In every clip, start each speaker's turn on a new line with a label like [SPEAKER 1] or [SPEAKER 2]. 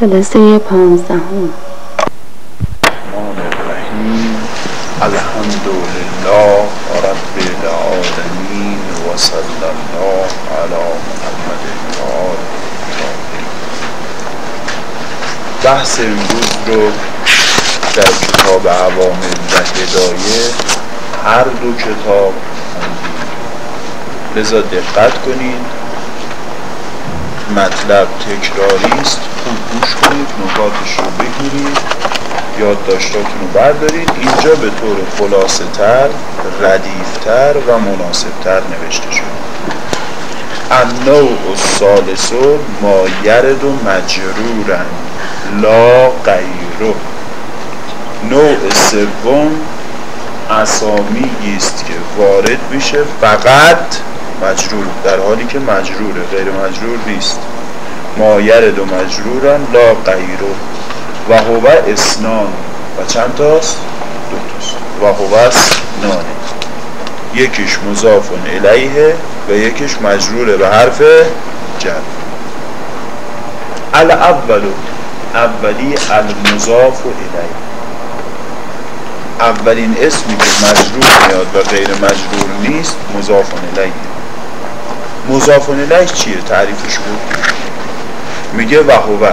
[SPEAKER 1] جلسه پانزدهم.
[SPEAKER 2] الحمد لله رب العالمین و صلی الله علی محمد بحث امروز رو در کتاب عوامل و هدایه هر دو کتاب لذا دقت کنید. مطلب تکراری است خوب گوش کنید نکاتش رو بگیرید یادداشتاتون رو بردارید. اینجا به طور خلاصه تر ردیفتر و مناسب تر نوشته شده. النوع الثالث ما یرد و مجرورن. لا غیره نوع سوم اسامی است که وارد میشه. فقط مجرور در حالی که مجروره غیر مجرور نیست. ما یرد و مجرورن لا غیره و هو اسنان. و چند تاست؟ دو تاست. و هو اسنانه یکیش مضاف الیه و یکیش مجروره به حرف جر. الاولو اولی المضاف الیه. اولین اسمی که مجرور میاد و غیر مجرور نیست مضاف الیه. مضاف الیه چیه؟ تعریفش بود میگه و هو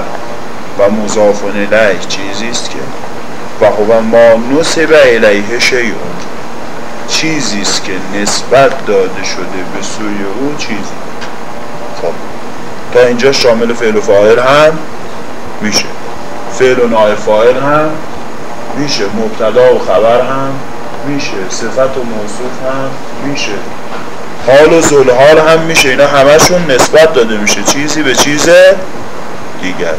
[SPEAKER 2] و مضاف الیه چیزی است که و هو ما نسب الیه شیء. چیزی است که نسبت داده شده به سوی او چیزی. خب تا اینجا شامل فعل و فاعل هم میشه. فعل و نائب فاعل هم میشه. مبتدا و خبر هم میشه. صفت و موصوف هم میشه. حال و زلحال هم میشه. اینا همشون نسبت داده میشه. چیزی به چیز دیگر.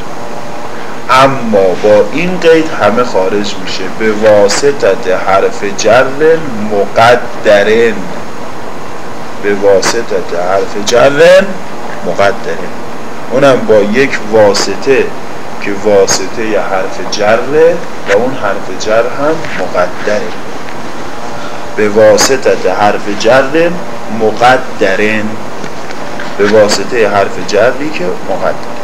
[SPEAKER 2] اما با این قید همه خارج میشه. به واسطت حرف جر مقدرن. به واسطت حرف جر مقدرن. اونم با یک واسطه که واسطه ی حرف جره و اون حرف جر هم مقدره. به واسطت حرف جر مقدرن. به واسطه حرف جری که مقدر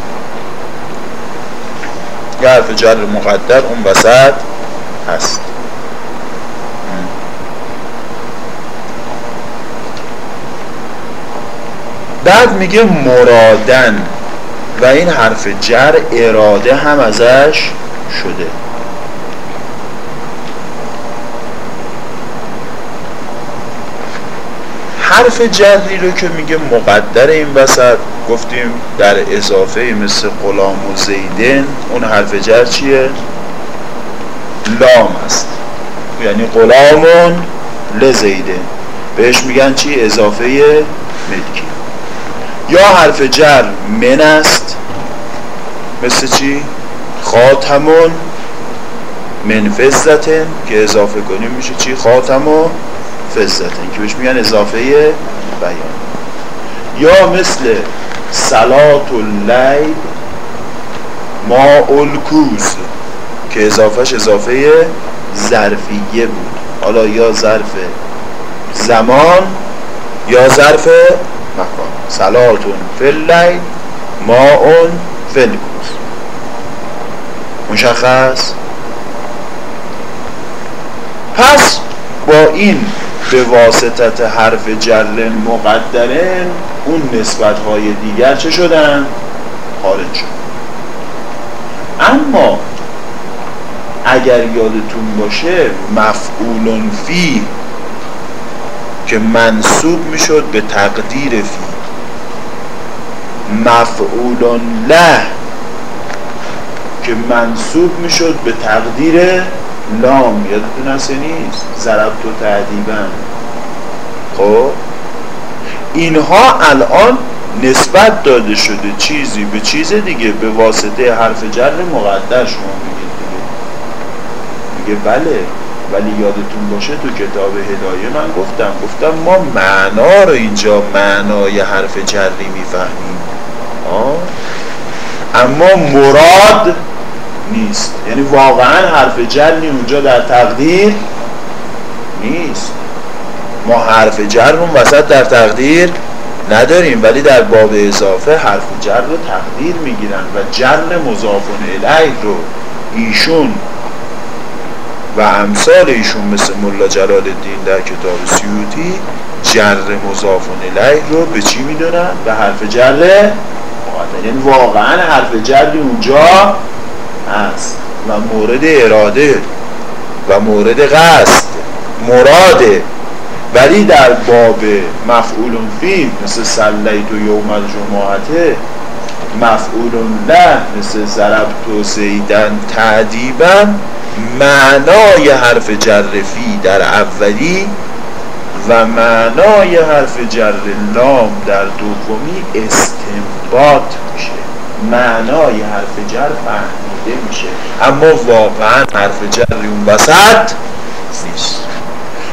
[SPEAKER 2] یه حرف جر مقدر اون وسط هست. بعد میگه مرادن و این حرف جر اراده هم ازش شده. حرف جری رو که میگه مقدر این وسط گفتیم در اضافه مثل غلام و زیدن اون حرف جر چیه؟ لام است یعنی غلامون لزیدن بهش میگن چی؟ اضافه ملکی یا حرف جر من است مثل چی؟ خاتمون من فزتن که اضافه کنیم میشه چی؟ خاتمون فزتن که بهش میگن اضافه بیان. یا مثل سلات اللیل ما الکوز که اضافهش اضافه ظرفیه بود. حالا یا ظرف زمان یا ظرف مکان. سلاتون فلیل ماون فلکوز مشخص؟ پس با این به واسطت حرف جر مقدرن اون نسبت های دیگر چه شدن؟ خارج شد. اما اگر یادتون باشه مفعول فی که منصوب می‌شد به تقدیر فی. مفعول له که منصوب می‌شد به تقدیر لام. یادتون هست نیست؟ ضربت و تعدیبا خب؟ اینها الان نسبت داده شده چیزی به چیز دیگه به واسطه حرف جر مقدر شما میگید دیگه. میگه بله ولی یادتون باشه تو کتاب هدایه من گفتم گفتم ما معنا رو اینجا معنای حرف جری می‌فهمیم. اما مراد نیست. یعنی واقعا حرف جری اونجا در تقدیر نیست. ما حرف جر اون وسط در تقدیر نداریم ولی در باب اضافه حرف جر رو تقدیر می‌گیرن و جر مضاف الیه رو ایشون و امثال ایشون مثل ملا جلال الدین در کتاب سیوتی جر مضاف الیه رو به چی می‌دونن؟ به حرف جر مقدر یعنی واقعا حرف جری اونجا هست و مورد اراده و مورد قصد مراده ولی در باب مفعول فی مثل سلیت و یوم الجمعته مفعول له مثل ضربت و زیدن تعدیبا معنای حرف جر فی در اولی و معنای حرف جر لام در دومی استنباط میشه. معنای حرف جر فهمیده میشه. اما واقعا حرف جر اون وسط نیست.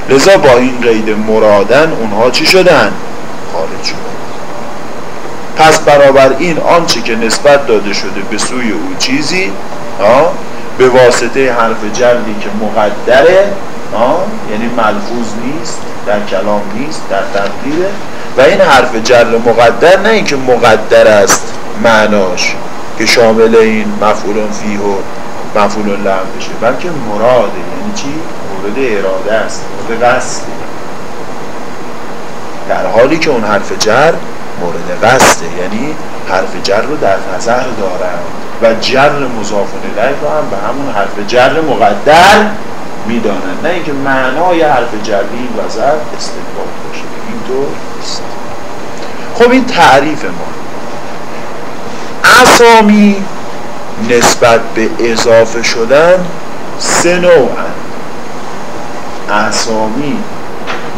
[SPEAKER 2] لذا با این قید مرادن اونها چی شدن؟ خارج شدن پس برابر این آنچه که نسبت داده شده به سوی او چیزی به واسطه حرف جردی که مقدره یعنی ملفوظ نیست در کلام نیست در تقدیره و این حرف جر مقدر نه اینکه مقدر است معناش که شامل این مفعول فیه و مفعول لهم بشه بلکه مراده یعنی چی؟ مورد اراده است مورد قصده در حالی که اون حرف جر مورد قصده یعنی حرف جر رو در نظر دارن و جر مضاف الیه رو هم به همون حرف جر مقدر می‌دانند نه اینکه معنای حرف جری این وسط استنباط باشه اینطور نیست. خب این تعریف ما. اسامی نسبت به اضافه شدن سه نوعن. اسامی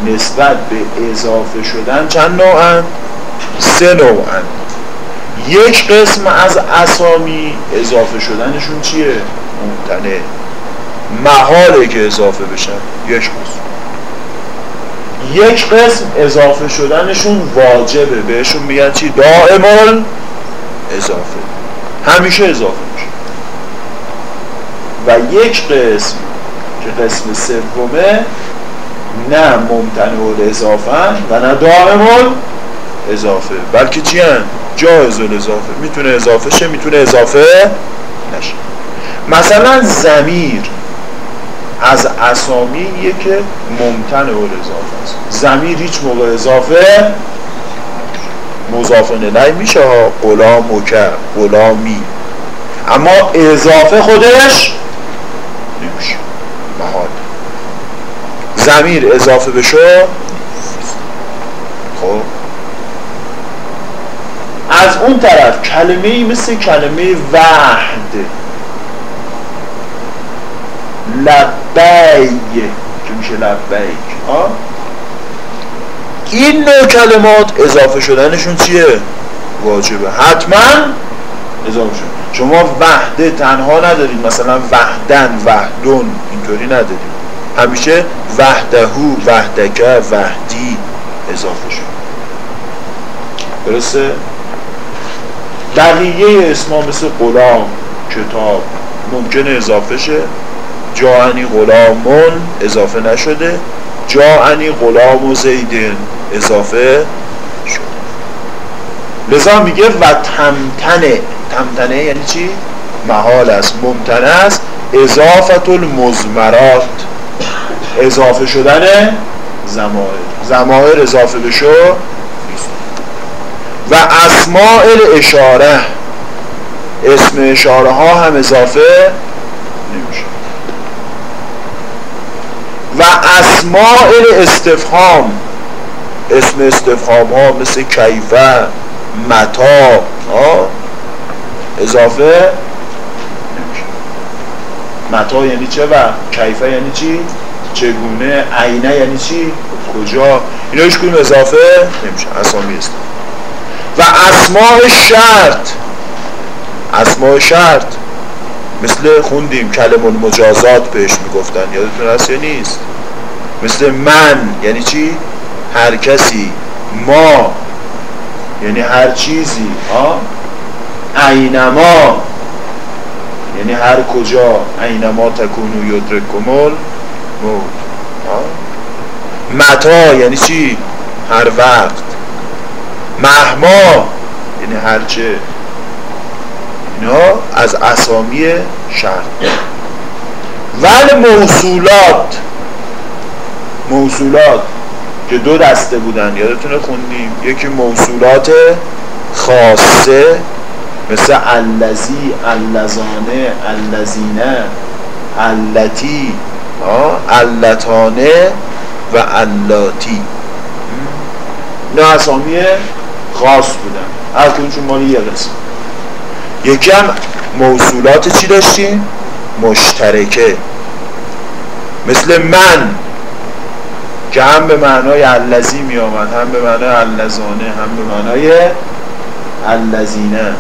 [SPEAKER 2] نسبت به اضافه شدن چند نوعن؟ سه نوعن یک قسم از اسامی اضافه شدنشون چیه؟ ممتنه محاله که اضافه بشن یک قسم یک قسم اضافه شدنشون واجبه بهشون میگن چی؟ دائمان اضافه همیشه اضافه میشه و یک قسم که قسم سومه نه ممتنع اضافه و نه دائم اضافه. بلکه چی هن؟ جایز اضافه می‌تونه اضافه شه می‌تونه اضافه نشه. مثلا زمیر از اسامی که ممتن اول اضافه است. زمیر هیچ موقع اضافه مضاف الیه میشه ها. غلام وکر غلامی. اما اضافه خودش نمیشه محال زمیر اضافه بشه خب. از اون طرف کلمه مثل کلمه وحد. لبیک. که میشه لبیک؟ این نوع کلمات اضافه شدنشون چیه؟ واجبه. حتما اضافه شد شما وحده تنها ندارید. مثلا وحدن وحدون اینطوری ندارید. همیشه وحدهو وحدکه وحدی اضافه شد. درسته؟ بقیه اسما مثل غلام کتاب ممکنه اضافه شه. جاعنی غلامون اضافه نشده. جاعنی غلام و زیدن اضافه شده. لذا میگه و تمتنه تمتنه یعنی چی؟ محال است. ممتنه است. اضافت المزمرات اضافه شدن زمایر زمایر اضافه بشو و اسماء اشاره. اسم اشاره ها هم اضافه نمیشه. و اسماء استفهام. اسم استفهام ها مثل کیفه متا اضافه نمیشه. متا یعنی چه و کیفه یعنی چی؟ چگونه عینه یعنی چی؟ کجا؟ اینا هیچ اضافه نمیشه اسامی است و اسماء شرط اسماء شرط. مثل خوندیم کلم المجازات بهش می‌گفتن. یادتون هست یا نیست؟ مثل من یعنی چی؟ هر کسی. ما یعنی هر چیزی. ها اینما یعنی هر کجا. اینما تکونو یدرکمول موت متا یعنی چی؟ هر وقت. مهما یعنی هرچه اینا از اسامی شرط ولی موصولات موصولات که دو دسته بودن یادتونه خوندیم؟ یکی موصولات خاصه مثل اللذی اللزانه اللزینه اللتی اللتانه و اللاتی نه اسامی خاص بودن. هر کنچون مالی یه قسم. یکی هم موصولات چی داشتیم؟ مشترکه. مثل من که هم به معنای اللذی می آمد هم به معنای اللزانه هم به معنای اللذینه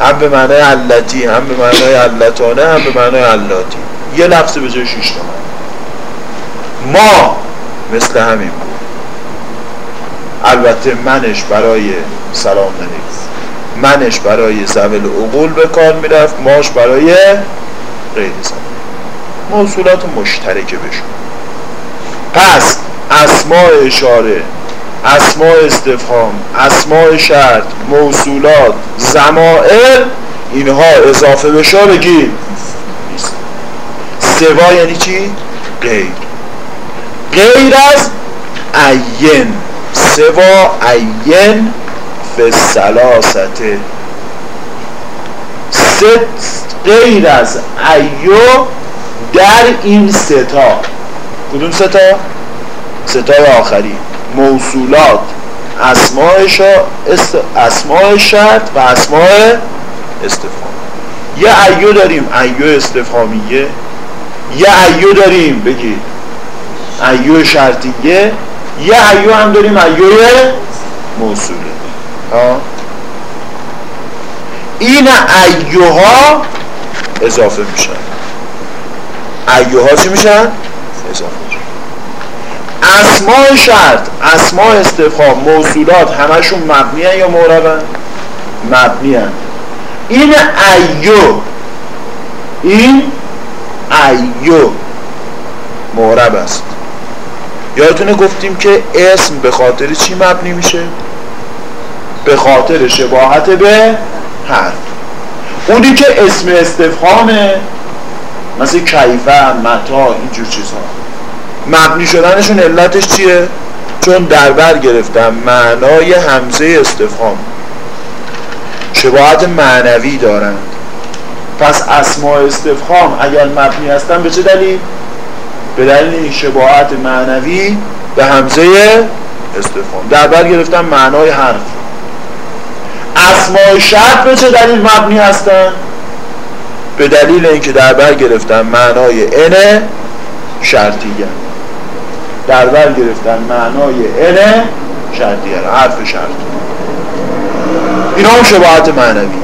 [SPEAKER 2] هم به معنای علتی هم به معنای علتانه هم به معنای علاتی یه لفظ به جای شیش ما مثل همین بود. البته منش برای سلام ننیز منش برای زول عقول به کار می‌رفت ماش برای غیر زول موصولات مشترکه بشون پس اسماء اشاره اسماء استفهام اسماء شرط موصولات زمائر اینها اضافه بشه بگید سوا یعنی چی؟ غیر. غیر از عین. سوا عین فسلاسته ست غیر از ایو در این ستا کدوم ستا؟ ستای آخری. موصولات. اسماء, است... اسماء شرط و اسماء استفهام. یه أيُّ داریم. أيُّ استفهامیه. یه أيُّ داریم. بگید أيُّ شرطیه. یه أيُّ هم داریم أيُّ موصوله. ها؟ این أيُّ ها اضافه میشن. أيُّ ها چی میشن؟ اضافه میشن. اسماء شرط اسماء استفهام موصولات همشون مبنی یا معربن مبنی این ایو این ایو معرب است. یادتونه گفتیم که اسم به خاطر چی مبنی میشه؟ به خاطر شباهت به حرف. اونی که اسم استفهامه مثل کیفه متا اینجور چیزها مبنی شدنشون علتش چیه؟ چون دربر گرفتم معنای همزه استفهام. شباهت معنوی دارند پس اسماء استفهام اگر مبنی هستن به چه دلیل؟ به دلیل شباهت معنوی به همزه استفهام. دربر گرفتم معنای حرف. اسماء شرط به چه دلیل مبنی هستن؟ به دلیل اینکه در بر گرفتن معنای ان شرطیه. در بر گرفتن معنای ان شرطیه. حرف شرط. اینا هم شباهت معنوی.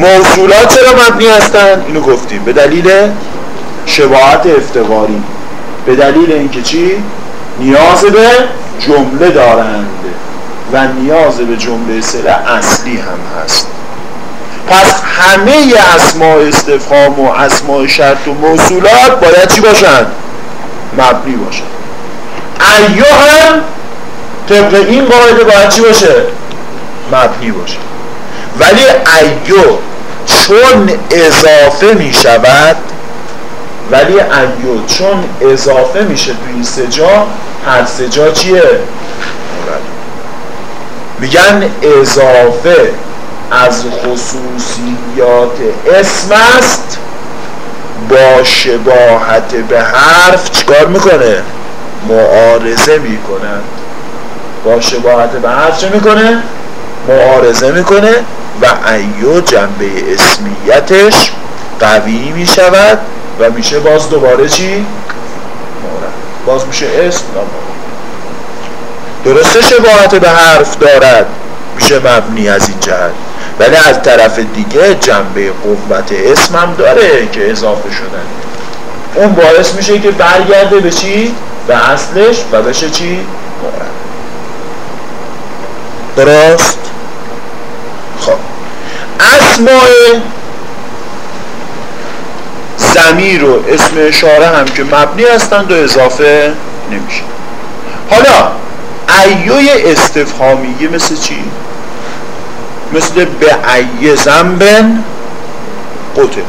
[SPEAKER 2] موصولات چرا مبنی هستن؟ اینو گفتیم به دلیل شباهت افتقاری به دلیل اینکه چی؟ نیاز به جمله دارند و نیاز به جمله سله اصلی هم هست پس همه اسماء استفهام و اسماء شرط و موصولات باید چی باشن؟ مبنی باشن أيُّ هم طبق این قاعده باید چی باشه؟ مبنی باشه ولی أيُّ چون اضافه می شود ولی أيُّ چون اضافه میشه تو این سه جا هر سه جا چیه؟ میگن اضافه از خصوصیات اسم است با شباهت به حرف چیکار می‌کنه؟ معارضه می‌کنه با شباهت به حرف چه می‌کنه؟ معارضه می‌کنه و ایو جنبه اسمیتش قوی می‌شود و میشه باز دوباره چی؟ باز میشه اسم درسته شباهت به حرف دارد میشه مبنی از این جهت ولی از طرف دیگه جنبه قوت اسم هم داره که اضافه شدن اون باعث میشه که برگرده به چی؟ به اصلش و بشه چی؟ مورد درست؟ اسماء زمیر و اسم اشاره هم که مبنی هستند و اضافه نمیشه. حالا ایوی استفهامیه مثل چی؟ مثل به ای زنبن قتل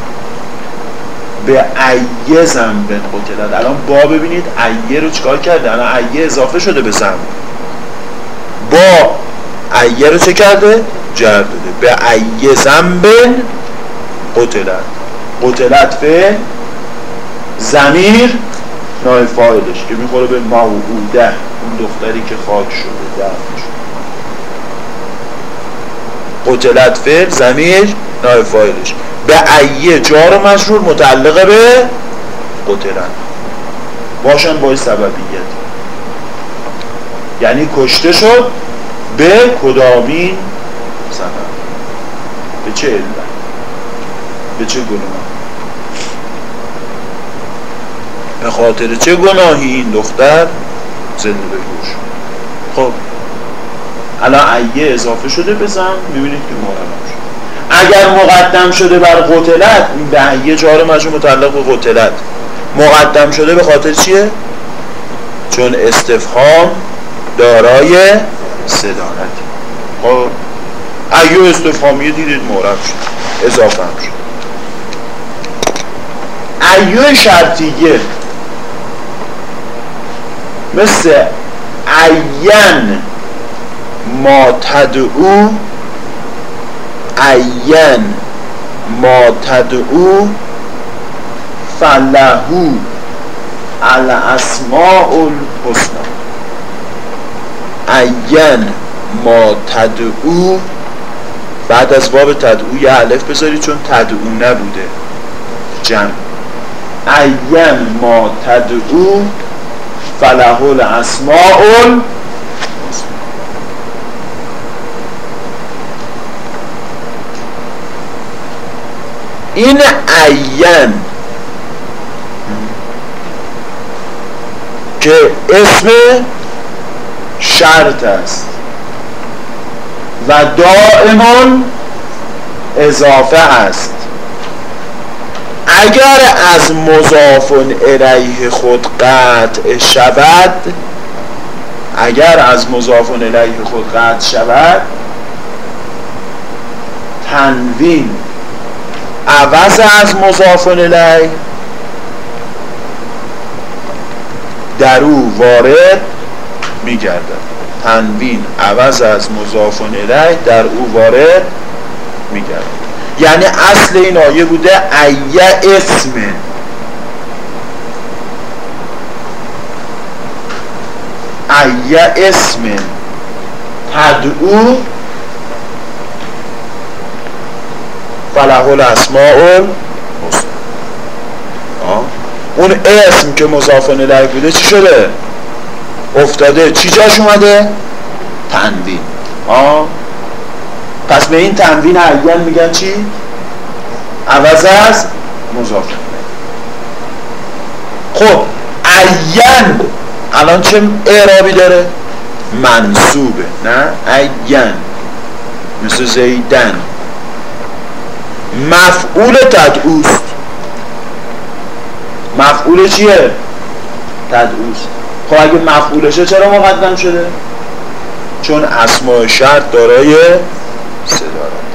[SPEAKER 2] به ای زنبن قتلت الان با ببینید ایه رو چکار کرده؟ الان ایه اضافه شده به زنب با ایه رو چه کرده؟ جر داده. به ای زنبن قتلت. قتلت فعل زمیر نای فایلش که می‌خوره به موعوده. اون دختری که خاک شده دفن شده. قتلت فعل زمیر نای فایلش به ایه جار مشهور متعلقه به قتلت. باشن باید سببیت. یعنی کشته شد به کدامین سبب به چه علت؟ به چه گناه به خاطر چه گناهی این دختر زنده به گوش؟ خب الان ایه اضافه شده بزن می‌بینید که مورم شد اگر مقدم شده بر قتلت به ایه جار مجموع متعلق به قتلت. مقدم شده به خاطر چیه؟ چون استفهام دارای صدارت. خب ایو استفهامیه دیدید مورب شد. اضافه هم شد. ایو شرطیه مثل عین ما تدعو عین ما تدعو فلهو الاسماء الحسنا عین ما تدعو بعد از باب تدعو یه علف بذاری چون تدعو نبوده. جمع. عین ما تدعو فله الاسماء این عین که اسم شرط است. و دائما اضافه است. اگر از مضاف الیه خود قطع شود اگر از مضاف الیه خود قطع شود تنوین عوض از مضاف الیه در او وارد میگردد. تنوین عوض از مضاف الیه در او وارد میگردد. یعنی اصل این آیه بوده ایه اسم. ایه اسم. تدعو فله الاسماء اون اسم که مضاف الیه بوده چی شده؟ افتاده. چی جاش اومده؟ تنوین. آه. پس به این تنوین عین میگن چی؟ عوض از مضاف خب عین. الان چه اعرابی داره؟ منصوبه. نه؟ عین. مثل زیدن. مفعول تدعوست. مفعول چیه؟ تدعوست. خب اگه مفعولشه چرا مقدم شده؟ چون اسماء شرط دارای صدارت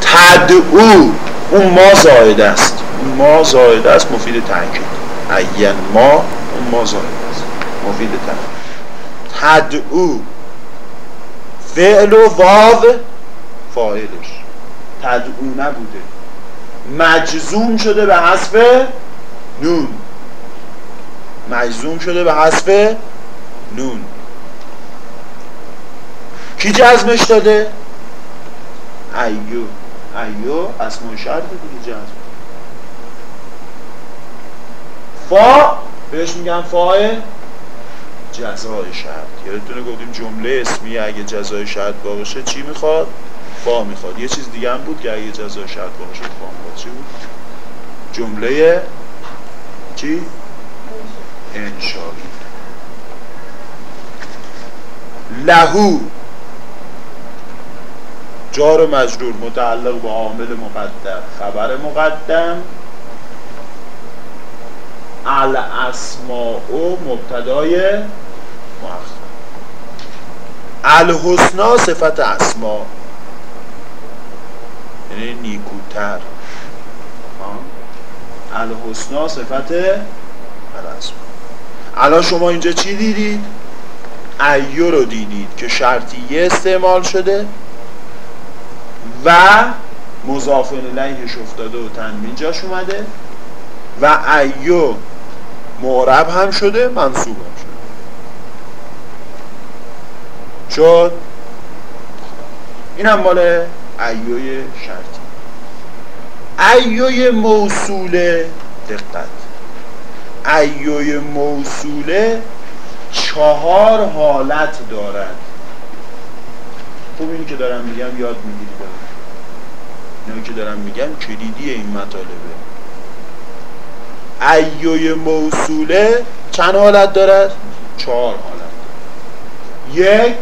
[SPEAKER 2] تدعو اون ما زاید است. ما زاید است مفید تنکید این ما اون ما زاید است. مفید تنکید تدعو فعل و واو فاعلش. تدعو نبوده. مجزوم شده به حذف نون. مجزوم شده به حذف نون کی جزمش داده؟ أيُّ أيُّ اسم شرط دیگه جزم فا بهش میگن فای جزای شرط یادتونه گفتیم جمله اسمی اگه جزای شرط باشه چی می‌خواد؟ فا می‌خواد یه چیز دیگه هم بود که اگه جزای شرط باشه فا می‌خواد چی بود؟ جمله چی؟ انشایی لهو. جار مجرور متعلق به عامل مقدم. خبر مقدم. الاسماء مبتدای مؤخر. الحسنا صفت اسما. یعنی نیکوتر. الحسنا صفت الاسما. الان شما اینجا چی دیدید؟ ایو رو دیدید که شرطیه استعمال شده و مضاف الیهش افتاده و تنوین جاش اومده و ایو معرب هم شده منصوب هم شده. شد؟ این هم مال ایوی شرطی. ایوی موصوله دقت. ایوی موصوله چهار حالت دارد. خوب اینی که دارم میگم یاد می‌گیرید. اینایی که دارم میگم کلیدی این مطالبه. ایوی موصوله چند حالت دارد؟ چهار حالت یک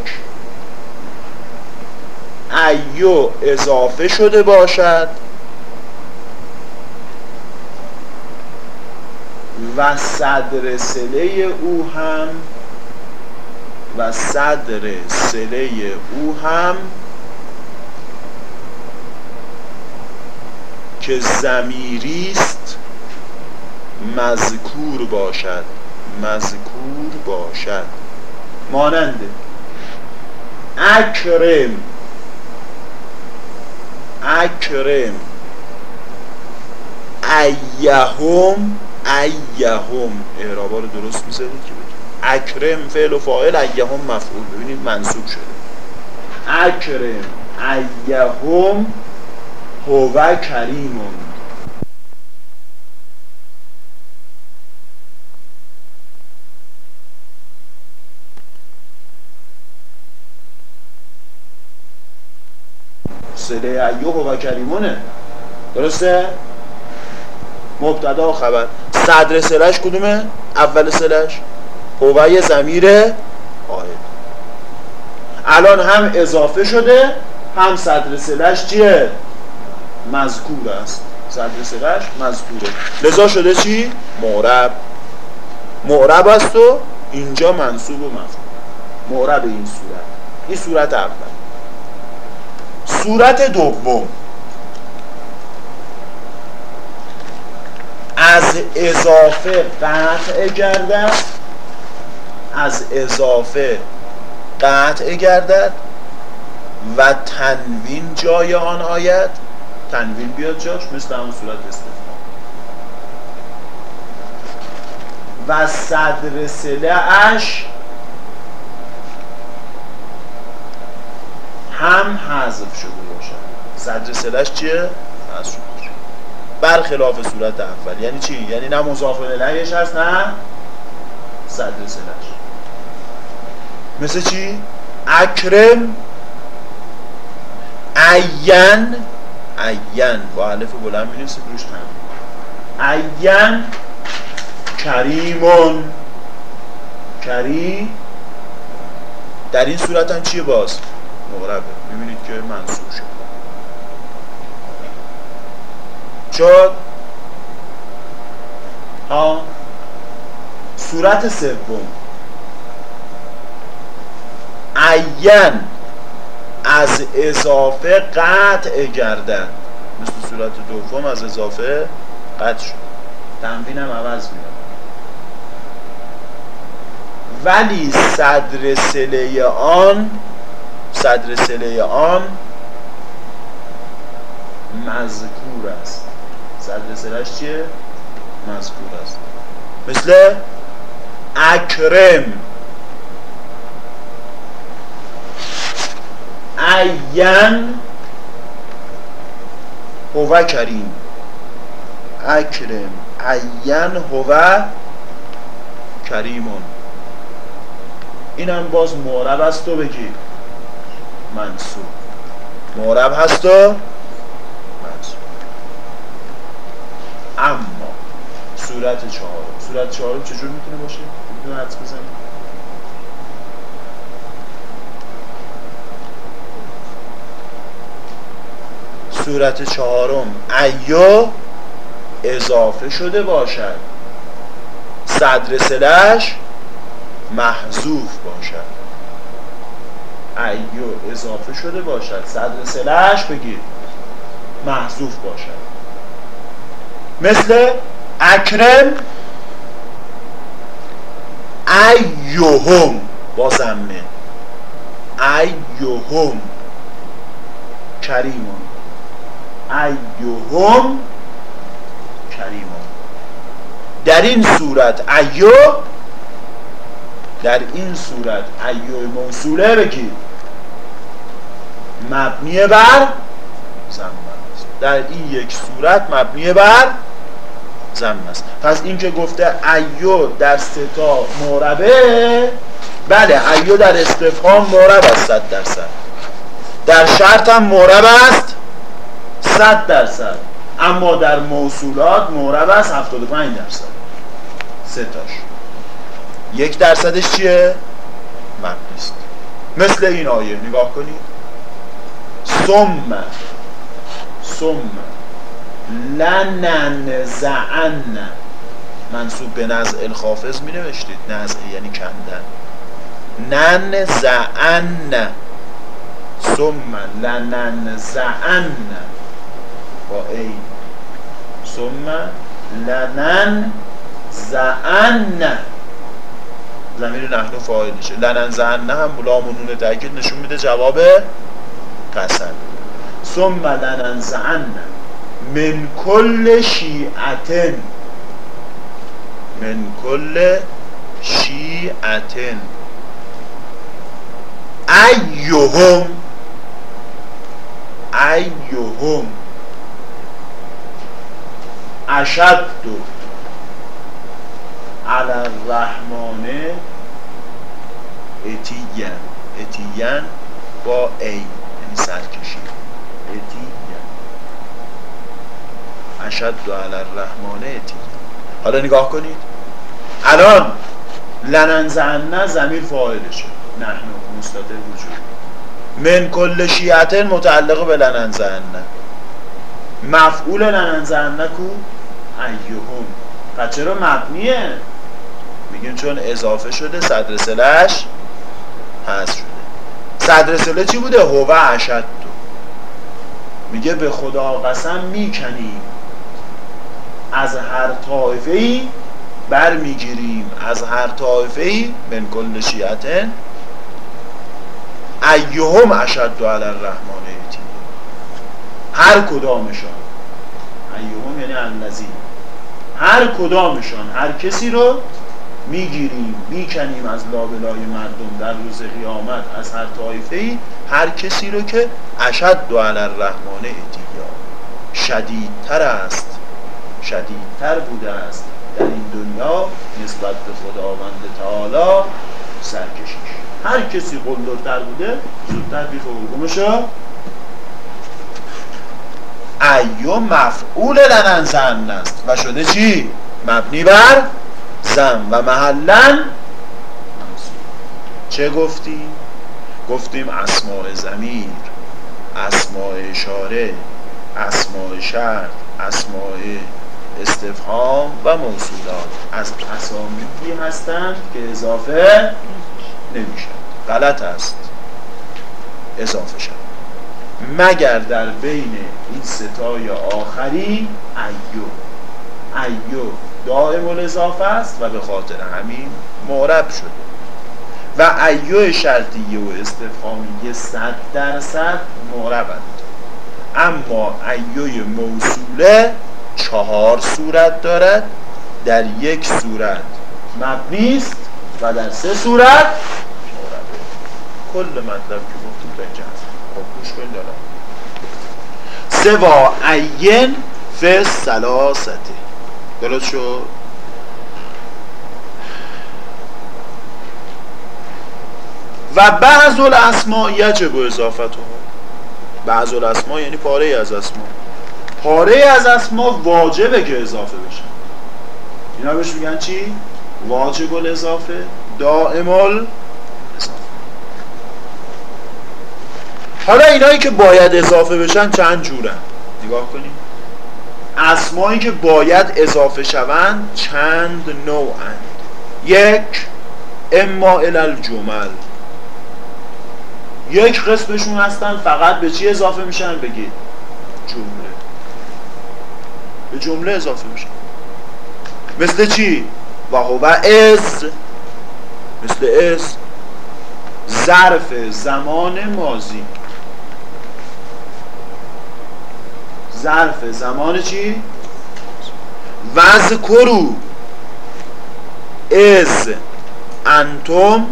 [SPEAKER 2] ایو اضافه شده باشد. و صدر سله او هم و صدر سله او هم که زمیریست مذکور باشد مذکور باشد. مانند اکرم اکرم ایهم ایهم اعرابا رو درست می‌ذارید که بگید. اکرم فعل و فاعل ایهم مفعول. ببینید منصوب شده. اکرم ایهم هو کریمون. سله ایوه و کریمونه. درسته؟ مبتدا خبر. صدر سلش کدومه؟ اول سلش هوه زمیر آید. الان هم اضافه شده هم صدر سلش چیه؟ مذکور است. صدر سلش مذکوره. لذا شده چی؟ معرب. معرب است و اینجا منصوب و مفعول معرب این صورت. این صورت اول. صورت دوم. از اضافه قطع گردد. از اضافه قطع گردد و تنوین جای آن آید. تنوین بیاد جاش مثل همون صورت استفاده. و صدر سله اش هم حذف شده باشد. صدر سلش چیه؟ حذف شده برخلاف صورت اول. یعنی چی؟ یعنی نه مضاف الیهش هست نه صدر سلش مثل چی؟ اکرم عین عین. با علف بلند می روش تنبیه عین کریمون. کری در این صورت هم چیه باز؟ مغربه. می‌بینید که منصوب شد شد. ها. صورت سوم. عین. از اضافه قطع گردن. مثل صورت دوم از اضافه قطع شد. تنبینم عوض میاد ولی صدر سله آن صدر سله آن مذکور است. صدر سلش چیه؟ مذکور است. مثل اکرم. عین هو کریم. اکرم. عین هو کریمون. اینم باز معرب است تو بگی منصوب معرب هست و منصوب اما صورت چهارم. صورت چهارم چجور می‌تونه باشه؟ می‌تونه حدس بزنید صورت چهارم ایو اضافه شده باشد. صدر سلش محذوف باشد. ایو اضافه شده باشد. صدر سلش بگید محذوف باشد. مثل اکرم ایوهم. با زمه أيُّهم. كريمٌ. أيُّهم. كريمٌ. در این صورت أيُّ در این صورت أيُّ موصوله بگید مبنی بر ضم است. در این یک صورت مبنی بر ضم است. پس این که گفته أيُّ در سه تا معربه بله ایو در استفهام مورب است صد درصد. در شرط هم مورب است صد درصد. اما در موصولات مورب است 75 درصد. سه تاش. یک درصدش چیه؟ مبنیست مثل این آیه نگاه کنید. ثم ثم لننزعن منصوب به نزع الخافظ می نوشتید نزع یعنی کندن. ننزعن ثم لننزعن با ای ثم لننزعن زمین نحن فاعلشه لننزعن هم لام و نون تاکید نشون میده جواب قسم. ثم لننزعن من کل شیعتن. من کل شیعتن. ایهم. ایهم. اشد. علی الرحمن اتیین اتیین با ای. یعنی سرکشی. اشد علی الرحمن اتیین حالا نگاه کنید. الان لننزعنه زمیر فاعلشه. نحن مستطر وجود. من کل شیعتن متعلق به لننزعنه مفعول لننزعنه کو؟ ایهم پس چرا مبنیه؟ میگیم چون اضافه شده صدر سلش هست شده. صدر سله چی بوده؟ هو اشد. میگه به خدا قسم می‌کنیم. از هر طایفه ای بر می‌گیریم از هر طایفه ای من کل شیعتن. ایهم اشد علی الرحمن هر کدامشان. ایهم یعنی الذی هر کدامشان. هر کسی رو می‌گیریم. می‌کنیم از لابلای مردم در روز قیامت. از هر طایفه ای هر کسی رو که اشد دو علی الرحمن اتیا شدیدتر است. شدیدتر بوده است. در این دنیا نسبت به خداوند تعالی سرکشیش. هر کسی قلدرتر بوده زودتر بیخ حکومشو. ایو مفعول لننزن است. و شده چی؟ مبنی بر زن و محلن چه گفتیم؟ گفتیم اسماع زمیر اسماع اشاره اسماع شرط اسماع استفهام و موصولات. از اسامی هستند که اضافه نمیشن غلط است. اضافه شد. مگر در بین این سه تای آخری أيُّ. أيُّ دائم الاضافه است و به خاطر همین معرب شده. و أيُّ شرطیه و استفهامیه صد درصد معربند اما أيُّ ی موصوله چهار صورت دارد در یک صورت مبنی است و در سه صورت کل مطلب که گفتیم به خب گوش کنید دارم سوا عین فی سلاسته درست شد؟ و بعض الاسماء یجب اضافت ها بعض الاسماء یعنی پاره از اسما. پاره از اسما واجبه که اضافه بشه. اینا بهش میگن چی؟ واجب الاضافه. دائم الاضافه حالا اینایی که باید اضافه بشن چند جورن؟ نگاه کنیم. اسمایی که باید اضافه شوند چند نوعند یک اما الالجمل یک قسمشون هستن فقط به چی اضافه میشن؟ بگید جمله. به جمله اضافه میشن مثل چی؟ و هو از مثل از ظرف زمان مازی ظرف زمان چی؟ وذکرو از انتم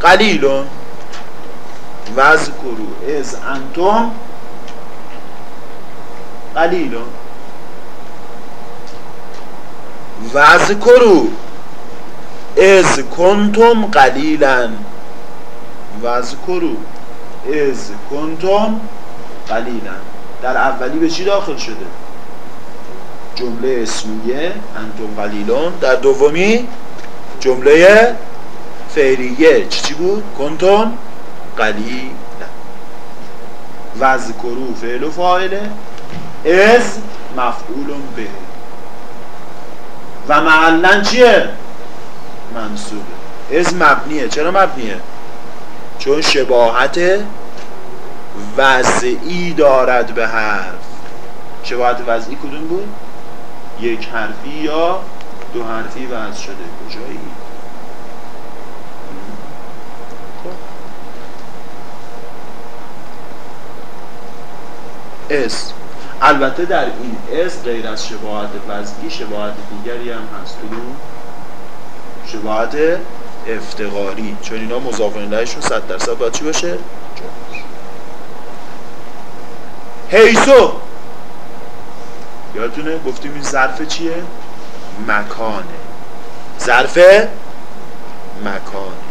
[SPEAKER 2] قلیلون. وذکرو از انتم قلیلون. وذکرو از کنتم قلیلا. وذکرو از کنتم قلیلا. در اولی به چی داخل شده؟ جمله اسمیه انتم قلیلون. در دومی جمله فعلیه. چی چی بود؟ کنتم قلیلا. وذکرو فعل و فاعله. از مفعول به. و معلن چیه؟ منصوبه. از مبنیه. چرا مبنیه؟ چون شباهت وضعی دارد به حرف. شباهت وضعی کدوم بود؟ یک حرفی یا دو حرفی وضع شده. کجایی؟ اس. البته در این اس غیر از شباهت وضعی شباهت دیگری هم هست. کدوم شباهت افتقاری. چون اینا مضاف الیهشون 100 درصد باید چی باشه؟ هیسو یادتونه گفتیم این ظرف چیه؟ مکانه. ظرف مکانه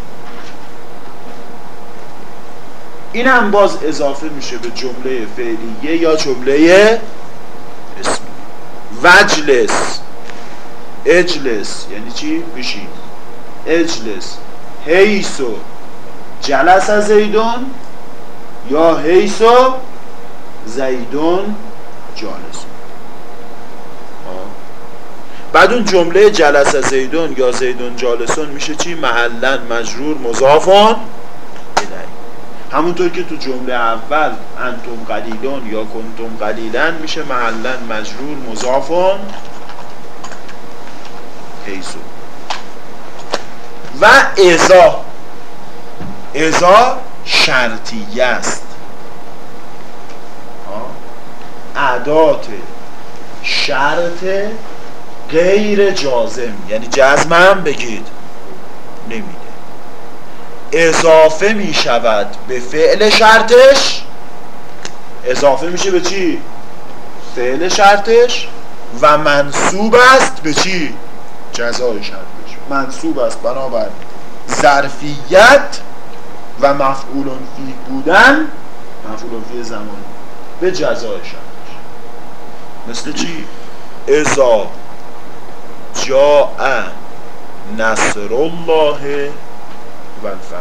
[SPEAKER 2] این هم باز اضافه میشه به جمله فعلیه یا جمله اسمی وجلس. اجلس. یعنی چی؟ بشین. اجلس. هیسو جلس زیدون یا هیسو زیدون جالس. بعد اون جمله جلس زیدون یا زیدون جالسون میشه چی؟ محلن مجرور مضافان همونطور که تو جمله اول انتم قلیلون یا کنتم قلیلن میشه محلن مجرور مضافان حیثو و ازا ازا شرطیه است. عدات شرط غیر جازم. یعنی جزم هم بگید. نمیده اضافه می شود به فعل شرطش اضافه میشه به چی؟ فعل شرطش و منصوب است به چی؟ جزای شرطش منصوب است بنابر ظرفیت و مفعول فی بودن مفعول فی زمانی به جزای شرطش مثل چی؟ ازا جاء نصر الله و الفتح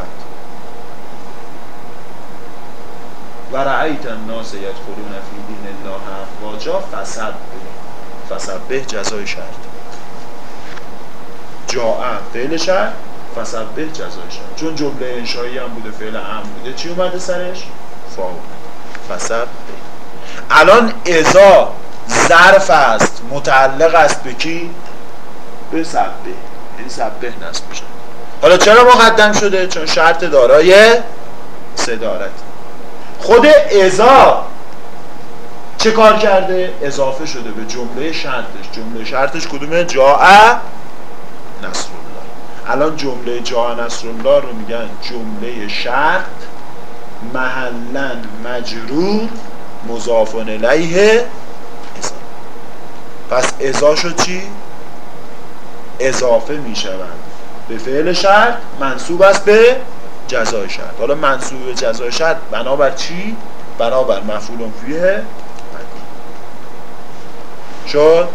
[SPEAKER 2] و رعیت الناس یدخلون فی دین الله افواجا فسبه فسبه جزای شرط جاء فعل شرط فسبه جزای شرط چون جمله انشایی هم بوده فعل هم بوده چی اومده سرش؟ فا فسبه الان ازا ظرف است متعلق است به کی؟ به سبه. یعنی سبه نصب میشه. حالا چرا مقدم شده؟ چون شرط دارای صدارت خود ازا چه کار کرده؟ اضافه شده به جمله شرطش جمله شرطش کدومه؟ جاء نصر الله الان جمله جاء نصر الله رو میگن جمله شرط محلا مجرور مضافن الیه ازا پس ازا شد چی؟ اضافه می‌شوند به فعل شرط منصوب است به جزای شرط. حالا منصوب به جزای شرط بنابر چی؟ بنابر مفعول فیه شد؟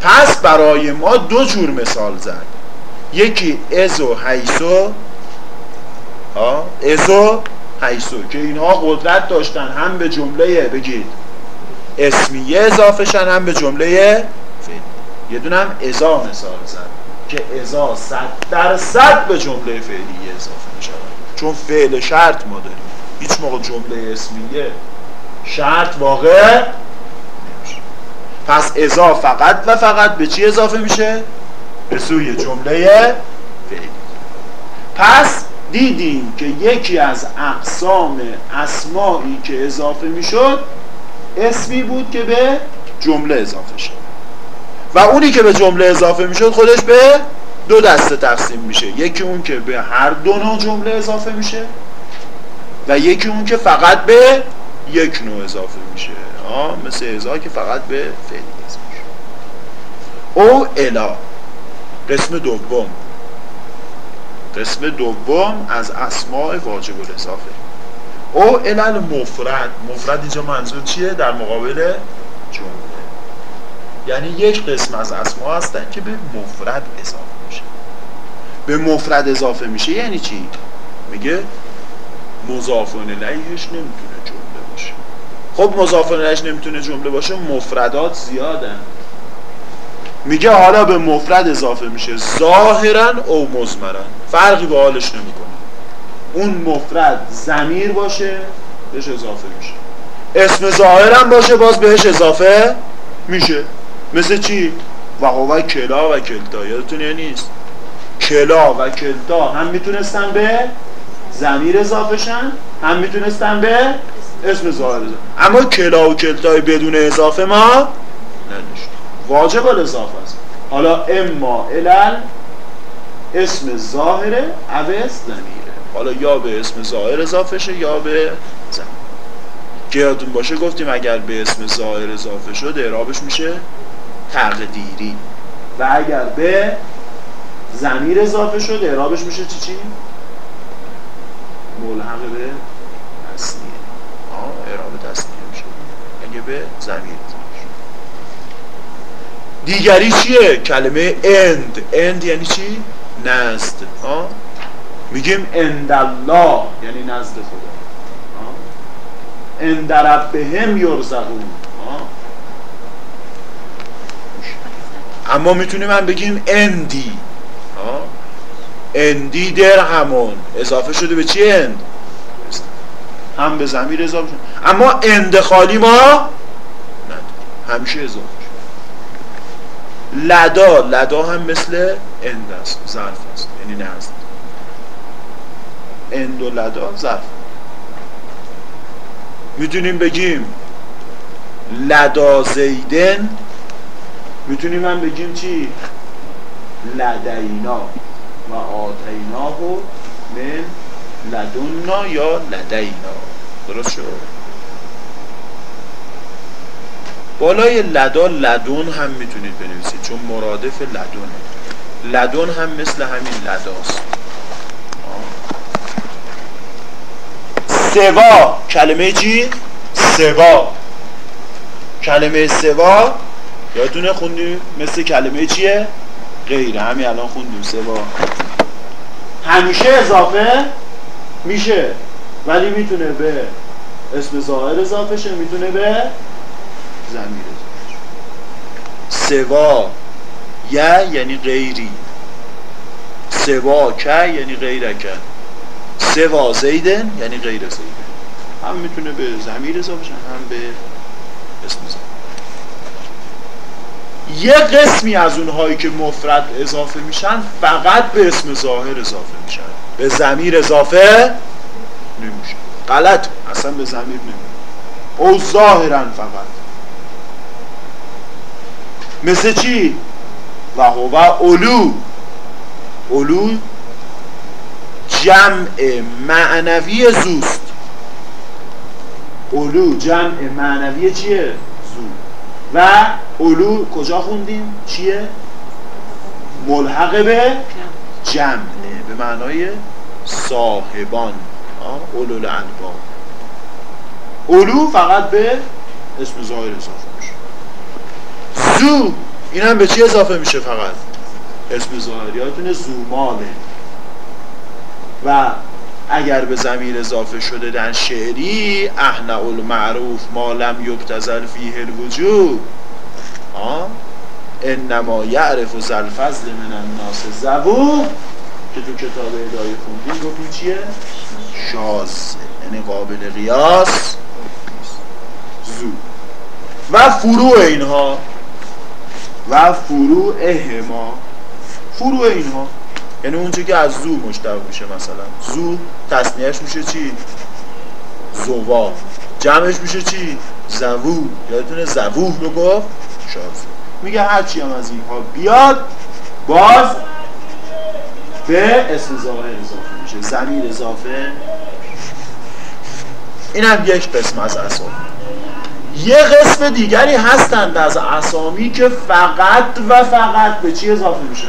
[SPEAKER 2] پس برای ما دو جور مثال زد. یکی از و حیثو از و حیثو که اینها قدرت داشتن هم به جمله بگید اسمیه اضافه شن هم به جمله فعلی یه دونم ازا مثال زد. که ازا صد درصد به جمله فعلی اضافه می شود. چون فعل شرط ما داریم. هیچ موقع جمله اسمیه شرط واقع نمیشه. پس ازا فقط و فقط به چی اضافه میشه؟ به سوی جمله فعلی پس دیدیم که یکی از اقسام اسمایی که اضافه می‌شد اسمی بود که به جمله اضافه شد. و اونی که به جمله اضافه می‌شد خودش به دو دسته تقسیم میشه. یکی اون که به هر دو نوع جمله اضافه میشه و یکی اون که فقط به یک نوع اضافه میشه. آه مثل ازا که فقط به فعلی اضافه میشه. او الا قسم دوم. قسم دوم از اسماع واجب الاضافه. او علل مفرد مفرد اینجا منظور چیه؟ در مقابل جمله. یعنی یک قسم از اسما هستن که به مفرد اضافه میشه. به مفرد اضافه میشه یعنی چی؟ میگه مضاف الیهش نمی‌تونه جمله باشه. خب مضاف الیهش نمی‌تونه جمله باشه مفردات زیادن. میگه حالا به مفرد اضافه میشه ظاهرا او مزمرن فرقی به حالش نمی‌کنه. اون مفرد زمیر باشه بهش اضافه میشه. اسم ظاهرا باشه باز بهش اضافه میشه. مثل چی؟ و هو کلا و کلتا. یادتون یا نیست؟ کلا و کلتا. هم می‌تونستن به زمیر اضافه شن هم می‌تونستن به اسم ظاهر اضافه اما کلا و کلتای بدون اضافه ما نداشت واجب الاضافه است. حالا اما الال اسم ظاهره اوه زمیره حالا یا به اسم ظاهر اضافه شه یا به زمیر. که یادتون باشه گفتیم اگر به اسم ظاهر اضافه شد اعرابش میشه تقدیری و اگر به زمیر اضافه شد اعرابش میشه چی چی؟ ملحق به تصنیه آه اعراب تصنیه میشه. اگه به ضمیر اضافه شد. دیگری چیه؟ کلمه عند عند یعنی چی؟ نزد. آه. میگیم عند الله یعنی نزد خدا. عند ربهم يرزقون. اما می‌تونیم هم بگیم عندي عندي در همون اضافه شده به چی عند هم به زمیر اضافه شده. اما اند خالی ما نداریم. همیشه اضافه شده. لدا. لدا هم مثل اند است. ظرف است. یعنی نزد اند و لدا ظرف. می‌تونیم بگیم لدا زیدن می‌تونیم هم بگیم چی؟ لدینا و آتیناه من لدنا یا لدینا. درست شد؟ بالای لدا لدون هم می‌تونید بنویسید چون مرادف لدونه. لدون هم مثل همین لداست. سوا. کلمه چی؟ سوا. کلمه سوا یادتونه خوندیم مثل کلمه چیه؟ غیره همین الان خوندیم. سوا همیشه اضافه میشه ولی می‌تونه به اسم ظاهر اضافه شه می‌تونه به زمیر اضافه شه. سوا. یه یعنی غیری. سوا که یعنی غیرکه سوا زیدن یعنی غیر زیدن. هم می‌تونه به زمیر اضافه شه هم به اسم یه قسمی از اونهایی که مفرد اضافه میشن فقط به اسم ظاهر اضافه میشن. به زمیر اضافه نمیشه. غلط. اصلا به زمیر نمیشه. او ظاهرا فقط. مثل چی؟ و هو اولو. اولو جمع معنوی زوست. اولو جمع معنوی چیه؟ و اولو کجا خوندیم؟ چیه؟ ملحق به جمعه به معنای صاحبان. اولو الالباب اولو فقط به اسم ظاهر اضافه میشه. زو این هم به چی اضافه میشه فقط؟ اسم ظاهر. یادتونه زوماله. و اگر به زمیر اضافه شده در شعری احنع المعروف ما لم یبتزل فیه الوجود. انما یعرف زلفزل من الناس زبو که تو کتاب ادای خوندیم گفتیم چیه؟ شازه یعنی قابل قیاس. زو و فروع اینها. و فروع هما فروع اینها. یعنی اونچه که از زو مشتق میشه مثلا. زو تصنیهش میشه چی؟ زوا. جمعش میشه چی؟ زوو. یادتونه زوو رو گفت؟ شاز میگه هرچی هم از اینها بیاد باز به اسم ظاهر اضافه میشه. زمین اضافه. این هم یک قسم از اسامی. یه قسم دیگری هستند از اسامی که فقط و فقط به چی اضافه میشن؟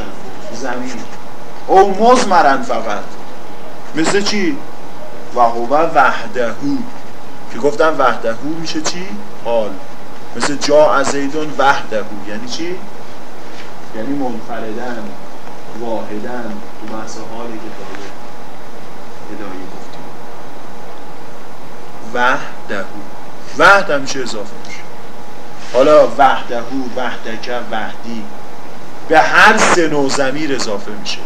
[SPEAKER 2] زمین. او مزمرن فقط. مثل چی؟ و هو وحدهو. که گفتم وحدهو میشه چی؟ حال. مثل جا از زیدون وحدهو. یعنی چی؟ یعنی منفردن واحدن تو بحث حالی که داره. ادایی گفتیم. وحدهو. وحد همیشه اضافه میشه. حالا وحدهو وحدکه وحدی. به هر سه نوع زمیر اضافه میشه.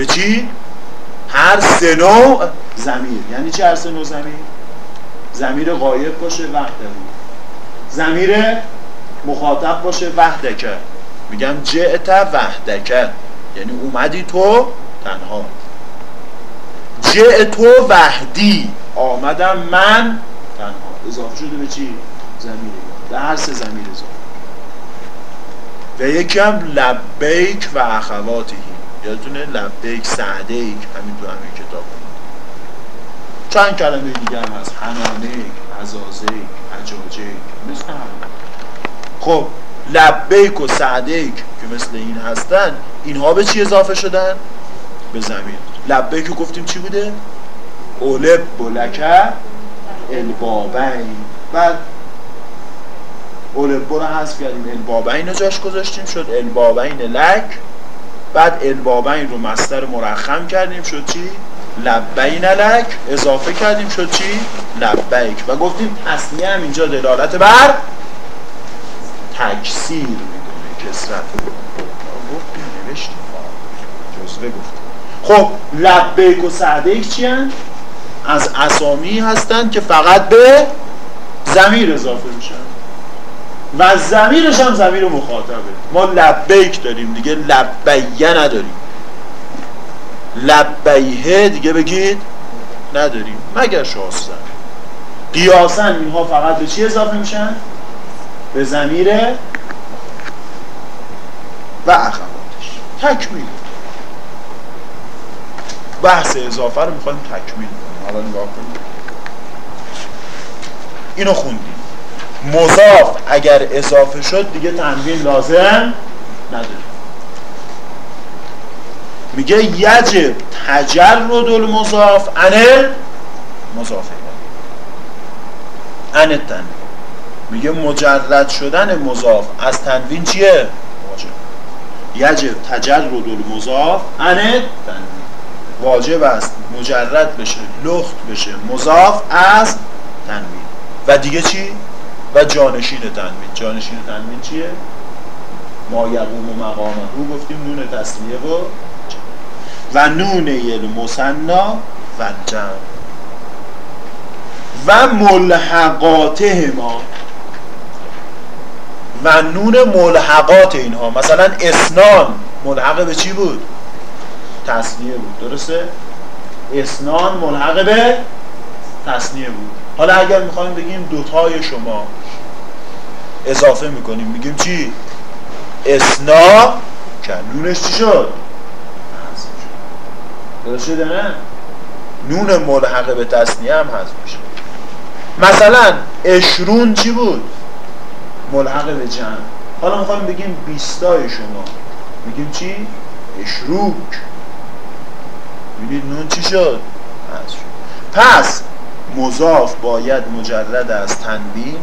[SPEAKER 2] به چی؟ هر سه نوع زمیر. یعنی چه هر سه نوع زمیر؟ زمیر غایب باشه وحدهو زمیر مخاطب باشه وحدکه میگم جعت وحدکه یعنی اومدی تو تنها. جعت وحدی. آمدم من تنها. اضافه شده به چی؟ زمیر. به هر سه زمیر اضافه. و یکم لبیک و اخواتهی یادتونه؟ لبیک سعدیک همین دو همین کتاب. چند کلمه دیگه هم هست؟ حنانیک عزازیک عجاجیک مثل خب لبیک و سعدیک که مثل این هستن اینها به چی اضافه شدن؟ به زمین. لبیک رو گفتیم چی بوده؟ اولب بلکه البابین. بعد اولب رو حذف کردیم. البابین رو جاش گذاشتیم شد البابین لک. بعد البابین رو مستر مرخم کردیم شد چی؟ لبین لک اضافه کردیم شد چی؟ لبیک و گفتیم تصمیه هم اینجا دلالت بر تکثیر می‌کنه کسرت گفتیم جزوه گفتیم خب لبیک و سعدیک چی؟ از اسامی هستن که فقط به زمیر اضافه میشن و زمیرش هم زمیر مخاطبه. ما لبیک داریم دیگه لبیه نداریم. لبیه دیگه بگید نداریم. مگر شاستن. قیاسا اینها فقط به چی اضافه میشن؟ به زمیر و اخواتش. تکمیل. بحث اضافه رو می‌خوایم تکمیل کنیم. حالا نگاه کنیم. اینو خوندیم. مضاف اگر اضافه شد دیگه تنوین لازم نداره. میگه یجب تجرد المضاف عن مضاف عن تنوین میگه مجرد شدن مضاف از تنوین چیه؟ واجب. یجب تجرد المضاف عن تنوین واجب است مجرد بشه لخت بشه مضاف از تنوین. و دیگه چی؟ و جانشین تنوین. جانشین تنوین چیه؟ ما یقوم و مقامه. رو گفتیم نون تصمیه و و نون یل مسنا و جمع و ملحقاته ما و نون ملحقات اینها. مثلا اسنان. ملحق به چی بود؟ تصنیه بود. درسته؟ اسنان ملحق به تصنیه بود. حالا اگر می‌خوایم بگیم دوتای شما اضافه می‌کنیم میگیم چی؟ اسنا که نونش چی شد؟ درست شده نه؟ نون ملحق به تصنیه هم هست میشه مثلا اشرون چی بود؟ ملحق به جمع حالا می‌خوایم بگیم بیستای شما میگیم چی؟ اشروک می‌بینید نون چی شد؟ پس شد پس مضاف باید مجرد از تنوین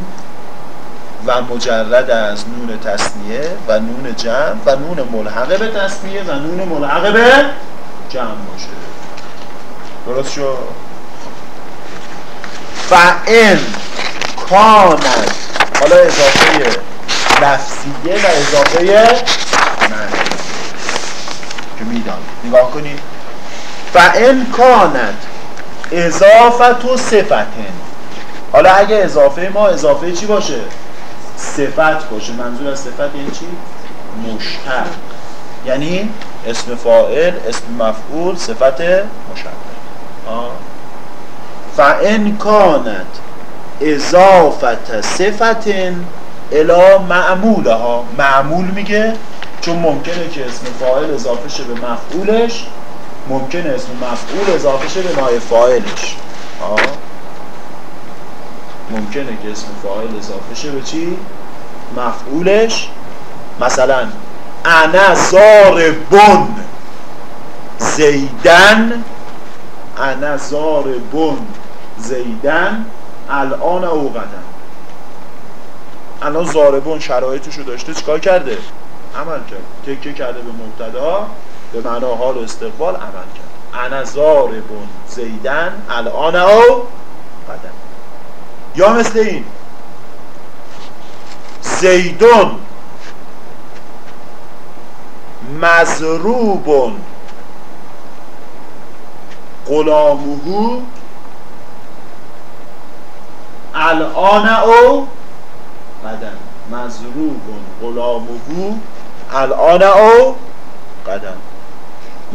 [SPEAKER 2] و مجرد از نون تصنیه و نون جمع و نون ملحقه به تصنیه و نون ملحقه به جمع باشه. درست شد؟ فان کانت. حالا اضافه لفظیه و اضافه معنی. که میدان نگاه کنید. فان کانت. اضافت و صفتن. حالا اگه اضافه ما اضافه چی باشه؟ صفت باشه. منظور از صفت یعنی چی؟ مشتق. یعنی اسم فاعل اسم مفعول صفت مشتق. فان کانت اضافت صفت الا معمولها معمول میگه چون ممکنه که اسم فاعل اضافه شه به مفعولش. ممکنه اسم مفعول اضافه شه به نایب فاعلش. ممکنه که اسم فاعل اضافه شه به چی؟ مفعولش. مثلا انا زاربون. زیدن. انا زاربون. زیدن. الان او قدم. الان زاربون شرایطش رو داشته چیکار کرده؟ عمل کرد تکه کرده به مبتدا. به معنا حال و استقبال عمل کرد. انا زاربون زیدن الان او قدم. یا مثل این. زیدون. مزروبون. غلامهو الان او قدم. مزروبون. غلامهو الان او قدم.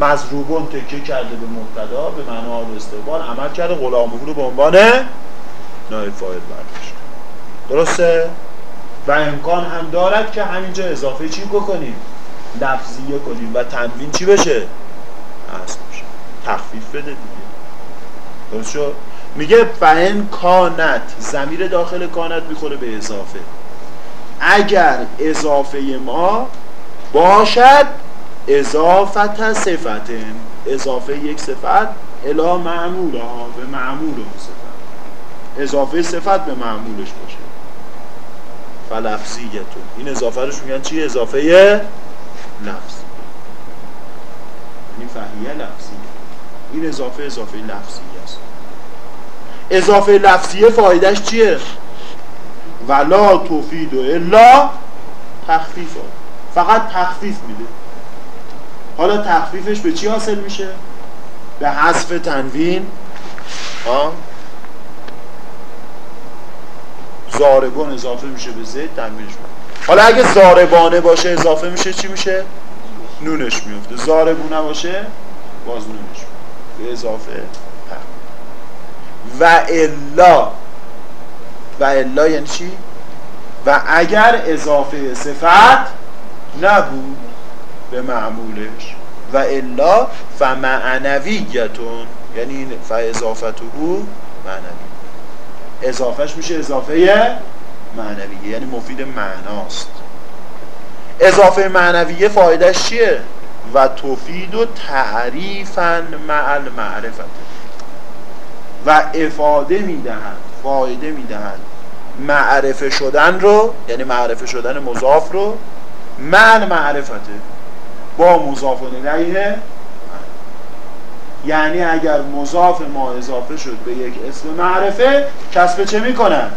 [SPEAKER 2] مزروبون تکه کرده به مبتدا به معنا و استقبال عمل کرده غلامهو رو به عنوان نایب فاعل برداشت. درسته؟ و امکان هم دارد که همینجا اضافه چی بکنیم؟ لفظیه کنیم و تنوین چی بشه؟ اصل بشه. تخفیف بده دیگه. درست شد؟ میگه فهن کانت زمیر داخل کانت می‌خوره به اضافه. اگر اضافه ما باشد اضافت صفت اضافه یک صفت الا معمول ها به معمول صفت. اضافه صفت به معمولش باشه. فلفظیتون. این اضافه روش میگن چی؟ اضافه لفظ. یعنی فهیه لفظی. این اضافه اضافه لفظی است. اضافه لفظیه فایدهش چیه؟ ولا توفید و الا تخفیف فقط تخفیف میده. حالا تخفیفش به چی حاصل میشه؟ به حذف تنوین ها زاربان اضافه میشه به زید تنوینش حالا اگه زاربانه باشه اضافه میشه چی میشه؟ نونش میفته زاربونه باشه باز نونش به اضافه و الا و الا یعنی چی؟ و اگر اضافه صفت نبود به معمولش. و الا فمعنویتون یعنی فاضافته معنوی. اضافهش میشه اضافه معنویه یعنی مفید معناست. اضافه معنویه فایدهش چیه؟ و توفید و تعریفا مع المعرفت. و افاده می‌دهند فایده می‌دهند معرفه شدن رو یعنی معرفه شدن مضاف رو مع معرفته با مضاف الیه یعنی اگر مضاف ما اضافه شد به یک اسم معرفه کسب چه می‌کنن؟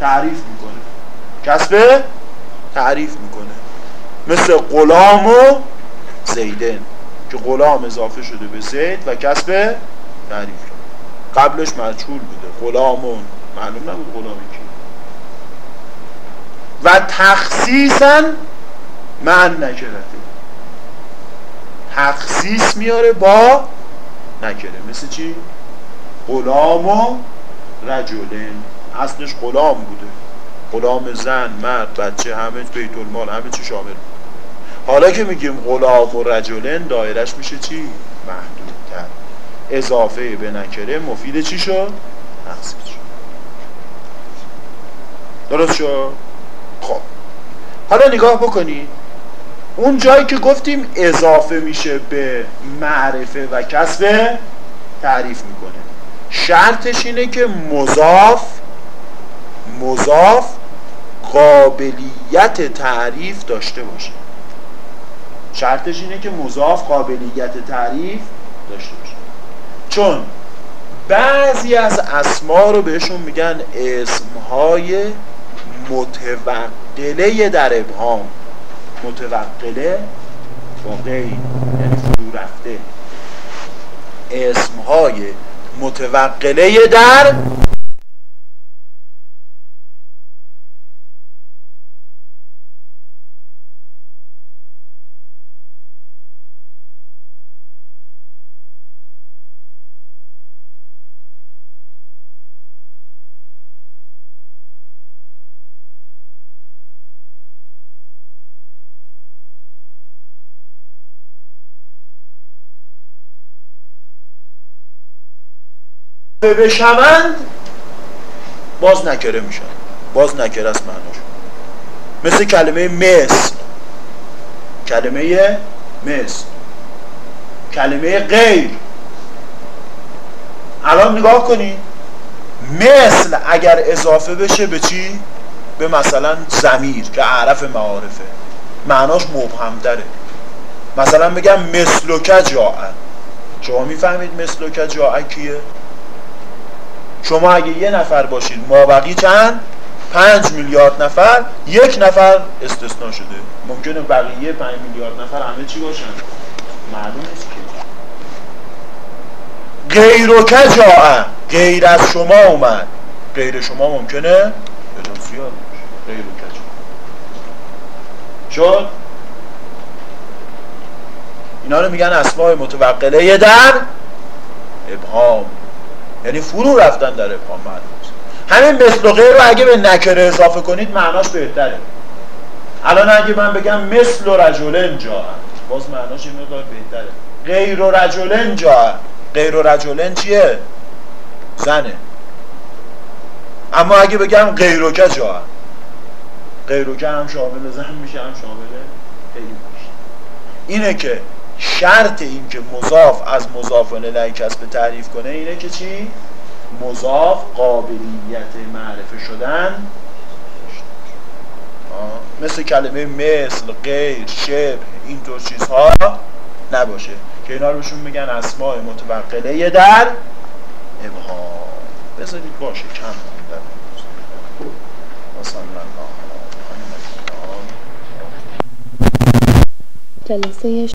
[SPEAKER 2] تعریف می‌کنه. کسب؟ تعریف می‌کنه. مثل غلام و زیدن که غلام اضافه شده به زید و کسب تعریف. قبلش مجهول بوده. غلامون معلوم نبود غلامی کی. و تخصیصا من نکرده. تخصیص میاره با نکره مثل چی؟ غلام و رجلین اصلش غلام بوده غلام زن مرد بچه همه بیت المال همه چی شامل حالا که میگیم غلام و رجلین دایرش میشه چی؟ محدودتر اضافه به نکره مفید چی شد؟ تخصیص شد درست شد؟ خب حالا نگاه بکنید اون جایی که گفتیم اضافه میشه به معرفه و کسب تعریف می‌کنه. شرطش اینه که مضاف مضاف قابلیت تعریف داشته باشه. شرطش اینه که مضاف قابلیت تعریف داشته باشه. چون بعضی از اسما رو بهشون میگن اسمهای متوقله در ابهام. متوقله با غیر یعنی رفته. اسمهای متوقله در بشوند باز نکره میشن. باز نکره است معناش. مثل کلمه مثل کلمه مثل کلمه غیر. الان نگاه کنید مثل اگر اضافه بشه به چی؟ به مثلا زمیر که عرف معارفه. معناش مبهم داره مثلا بگم مثلوکه جاء. شما می‌فهمید مثلوکه جاء کیه؟ شما اگه یه نفر باشید مابقی چند؟ پنج میلیارد نفر یک نفر استثنا شده. ممکنه بقیه پنج میلیارد نفر همه چی باشن. معلوم نیست که. غیر و کجاعه غیر از شما اومد. غیر شما ممکنه؟ بدون زیاد غیر و کجا. شد؟ اینا رو میگن اسماء متوقله. در؟ ابهام. یعنی فرو رفتن در ابهام معلوم همین مثل و غیر رو اگه به نکره اضافه کنید معناش بهتره. الان اگه من بگم مثل و رجلن جا باز معناش این مقدار بهتره. غیر و رجلن جا غیر و رجلن چیه؟ زنه. اما اگه بگم غیروکه جا غیروکه هم شامل زن میشه هم شامل خیلی میشه. اینه که شرط این که مضاف از مضاف الیه کسب تعریف کنه اینه که چی؟ مضاف قابلیت معرفه شدن. مثل کلمه مثل غیر شبه اینطور چیزها نباشه. که اینا رو بهشون میگن اسماء متوقله در ابهام. بذارید باشه کم خوندن
[SPEAKER 1] جلسه